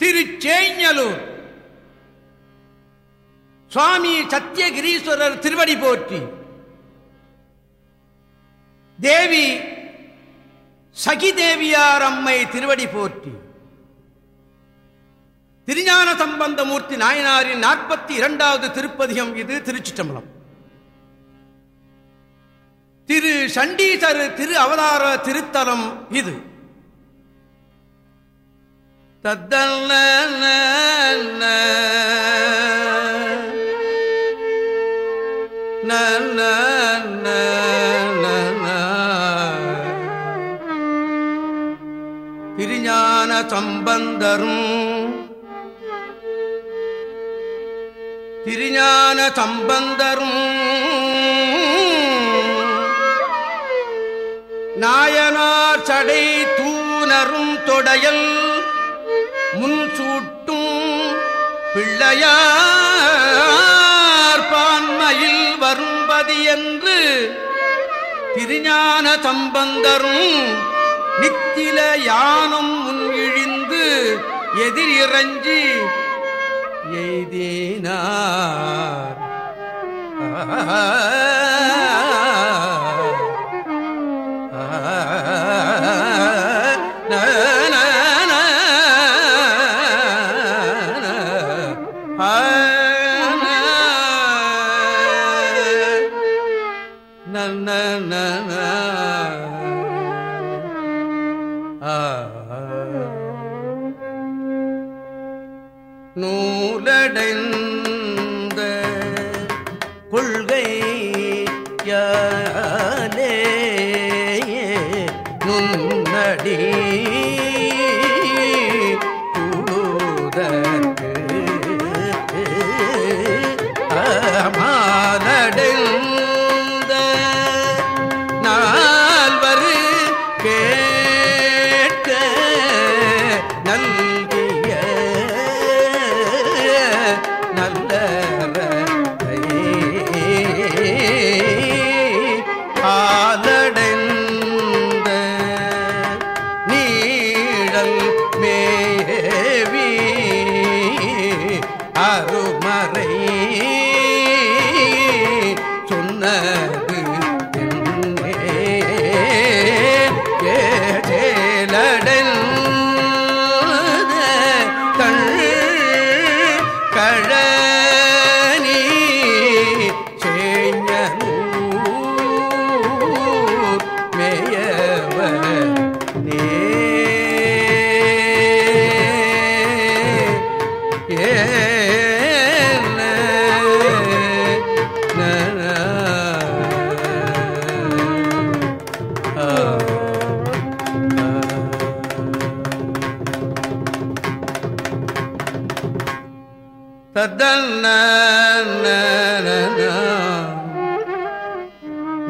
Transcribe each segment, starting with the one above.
திருச்சேஞ்சலூர் சுவாமி சத்தியகிரீஸ்வரர் திருவடி போற்றி. தேவி சகிதேவியார் அம்மை திருவடி போற்றி. திருஞான சம்பந்தமூர்த்தி நாயனாரின் நாற்பத்தி இரண்டாவது திருப்பதிகம் இது திருச்சிற்றம்பலம். திரு சண்டீசர் திரு அவதார திருத்தலம் இது. தத்தல்ல திருஞான சம்பந்தரும் திருஞான சம்பந்தரும் நாயனார் சடை தூணரும் தொடையல் உன் சூட்டும் பிள்ளையார் பான்மையில் வரும்பதி என்று திருஞான சம்பந்தரும் நித்தில யானும் முன் இழிந்து எதிரிறஞ்சி எய்தினார். நூலடைந்த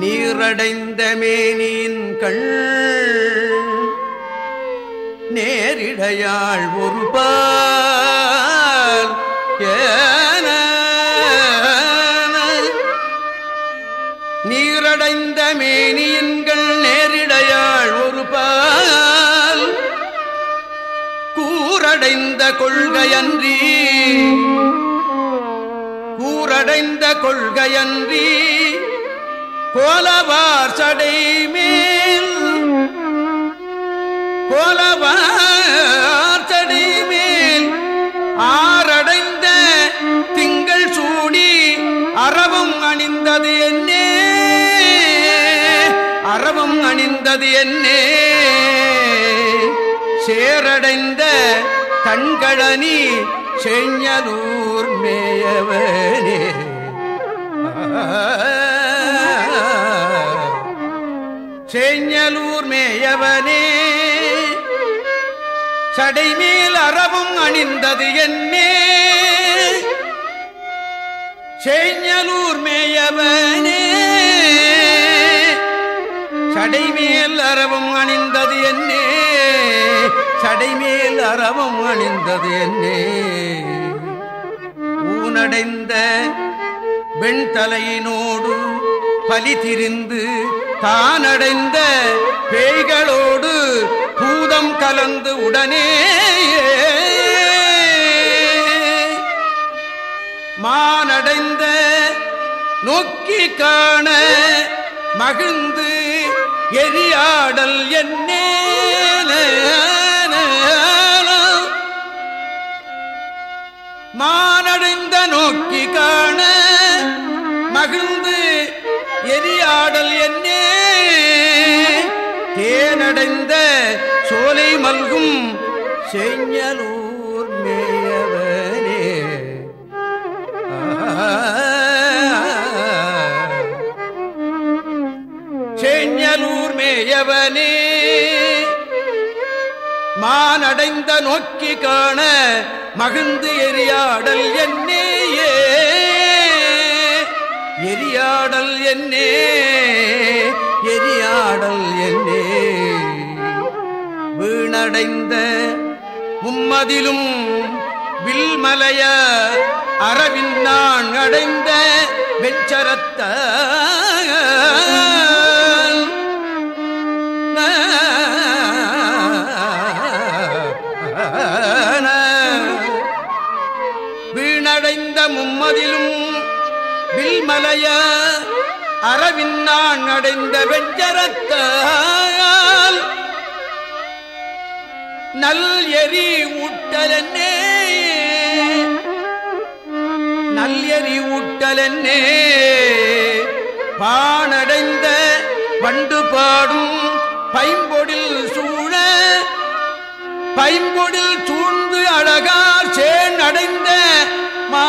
நீரடைந்த மேனியின் கண் நேரிடையாள் ஒரு பால் நீரடைந்த மேனியின்கள் நேரிடையாள் ஒரு பால் கூரடைந்த கொள்கையன்றி கூரடைந்த கொள்கையன்றி கோலவார் சடை மேல் கோலவார் சடை மேல் ஆரடைந்த திங்கள் சூடி அறவும் அணிந்தது என்னே அறவும் அணிந்தது என்னே. சேரடைந்த கண்களனி செஞ்சலூர் மேயவனே மேயவனே சடைமேல் அறவும் அணிந்தது என்னே. செஞ்சலூர் மேயவனே. சடைமேல் அறவும் அணிந்தது என்னே. சடைமேல் அறவும் அணிந்தது என்னே. ஊனடைந்த வெண்தலையினோடு பலி திரிந்து தானடைந்த பேய்களோடு பூதம் கலந்து உடனே மானடைந்த நோக்கி காண மகிழ்ந்து எரியாடல் என்னே மானடைந்த நோக்கி காண மகிழ்ந்த எரியாடல் என்ன? தேனடைந்த சோலை மல்கும் செஞ்சலூர் மேயவனே. செஞ்சலூர் மேயவனே. மானடைந்த நோக்கி காண மகிழ்ந்து எரியாடல் என்னேயே. எரியாடல் என்னே எரியாடல் என்னே. வீணடைந்த மும்மதிலும் வில்மலைய அரவின் நான் அடைந்த வெச்சரத்த வீணடைந்த மும்மதிலும் மலைய அரவின் நான் அடைந்த வெஞ்சரத்தால் நல் எரி ஊட்டலன்னே. நல் எரி ஊட்டலன்னே. பானடைந்த வண்டு பாடும் பைம்பொடில் சூழ பைம்பொடில் சூழ்ந்து அழகார் சேன் அடைந்த மா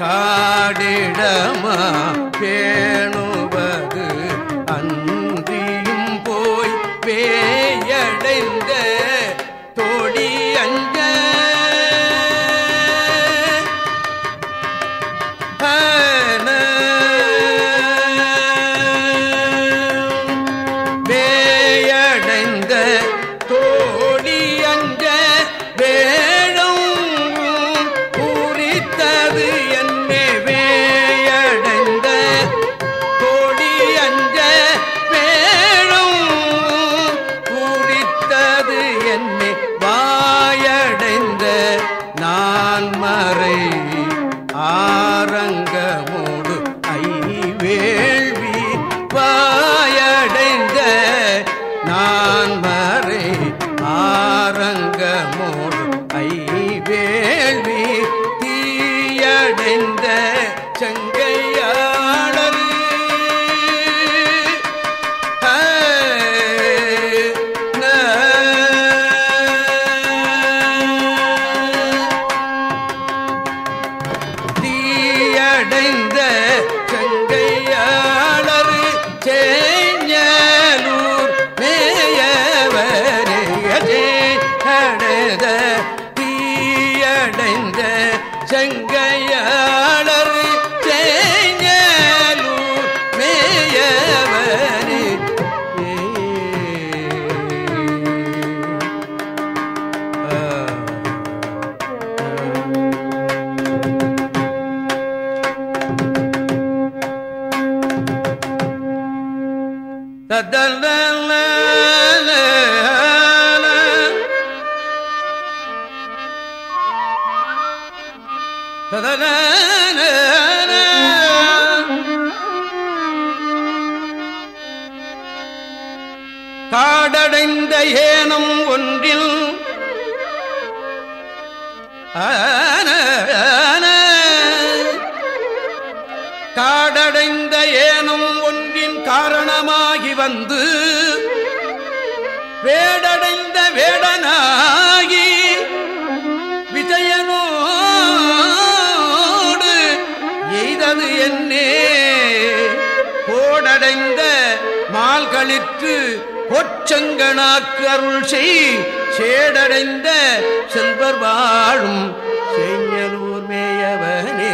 காடிடமா பே yeah. காடடைந்த ஏனம் ஒன்றில் காடடைந்த ஏனம் ஒன்றின் காரணமாகி வந்து வேடடைந்த வேடனாகி விஜயனோடு எய்தது என்னே. கோடடைந்த மால்களிற்று செங்கனாக்கு அருள் செய் சேடடைந்த செல்வர் வாழும் செய்யலூர் மேயவனே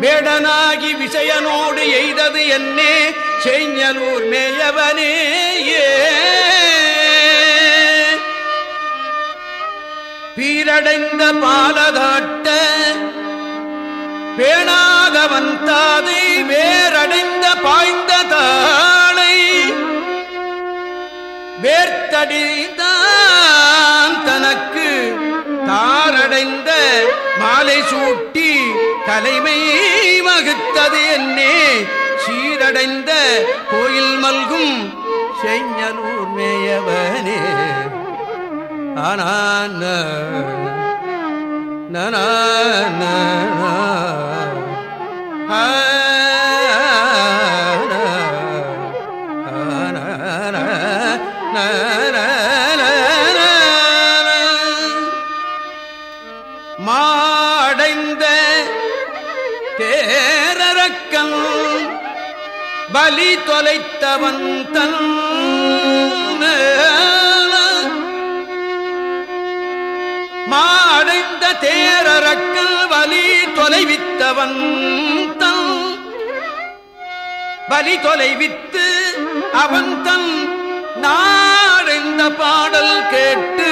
வேடனாகி விஷயனோடு எய்தது என்னே செய்யலூர் மேயவனே ஏ பீரடைந்த பாலதாட்ட பேணாக வந்தாதை வேரடைந்த பாய்ந்த தாளை வேர்த்தடிதான் தனக்கு தாரடைந்த மாலை சூட்டி தலைமை வகுத்தது என்னே. சீரடைந்த கோயில் மல்கும் செஞ்சலூர் மேயவனே. ஆனான் நன மாடைந்த தேரரக்கன் பலி தொலைத்தவன் தன் மாடைந்த தேரரக்கல் வலி தொலைவித்தவன் தன். பலி தொலைவித்து அவன் தன். நாடெந்த பாடல் கேட்டு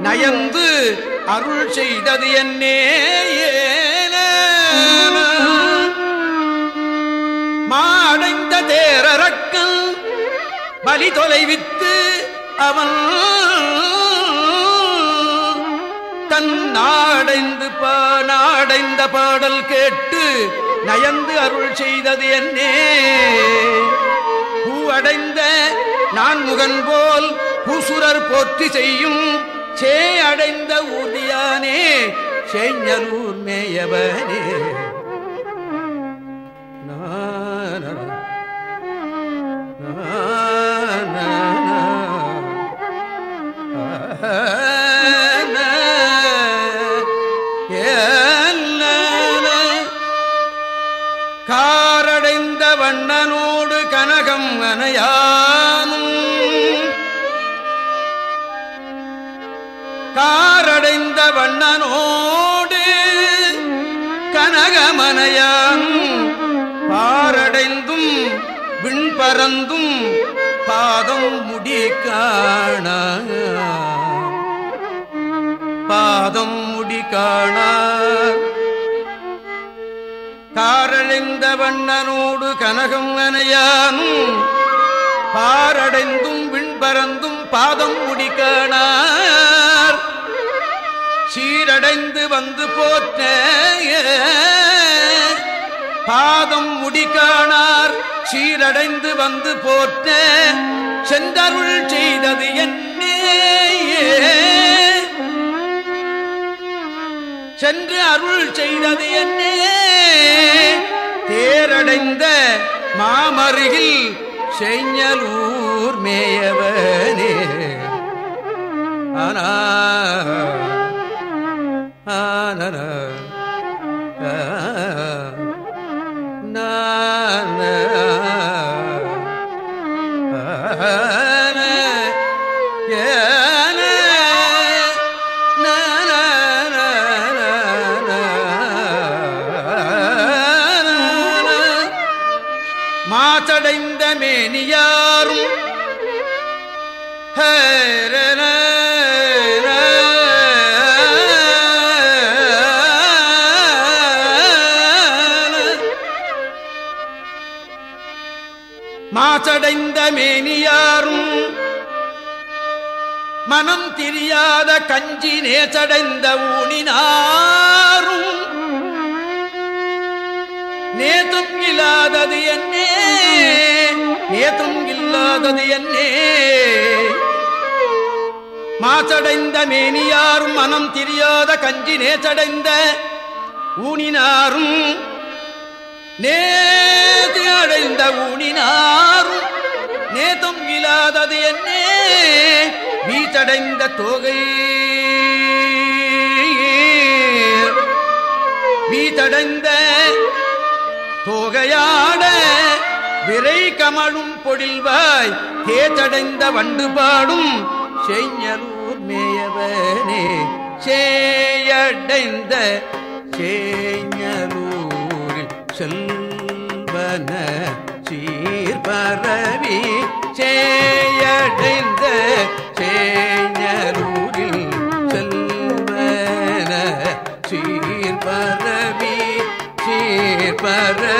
நயந்து அருள் செய்தது என்னே மாடைந்த தேரக்கல் வலி தொலைவித்து அவன் தன் நாடைந்து பா நாடைந்த பாடல் கேட்டு நயந்து அருள் செய்தது என்னே. பூவடைந்த நான் முகன் போல் பூசுரர் போற்றி செய்யும் சே அடைந்த ஊதியானே செஞ்சலூர் மேயவனே. கனகமனையான் பாரடைந்தும் விண்பறந்தும் பாதம் முடி காண. பாதம் முடி காண. காரழிந்த வண்ணனோடு கனகம் அனையானும் பாரடைந்தும் விண்பறந்தும் பாதம் முடி காணார் சீரடைந்து வந்து போற்ற பாதம் முடிக்கானார் சீரடைந்து வந்து போற்ற. செந்தருள் செய்தது என்னே சென்று அருள் செய்தது என்னே தேரடைந்த மாமருகில் செஞ்சலூர் மேயவனே. ஆனா ஆனன மாசடைந்த மேனியாரும் மனம் தெரியாத கஞ்சி நேசடைந்த ஊனினாரும். நேதும் இல்லாதது என்னே நேதும் இல்லாதது என்னே. மாசடைந்த மேனியாரும் மனம் தெரியாத கஞ்சி நேசடைந்த ஊனினாரும். நேது அடைந்த ஊனினாரும். நேதும் இல்லாதது என்னே வீச்சடைந்த தோகை. வீச்சடைந்த தோகையாட விரை கமழும் பொழில்வாய் தேச்சடைந்த வண்டு பாடும் செய்யலூர் மேயவனே சேயடைந்த சேஞலூரில் செல்வன. பரவி சேயடைந்த சேஞலூரில் செல்வன சீர்பரவி சீர்பரவி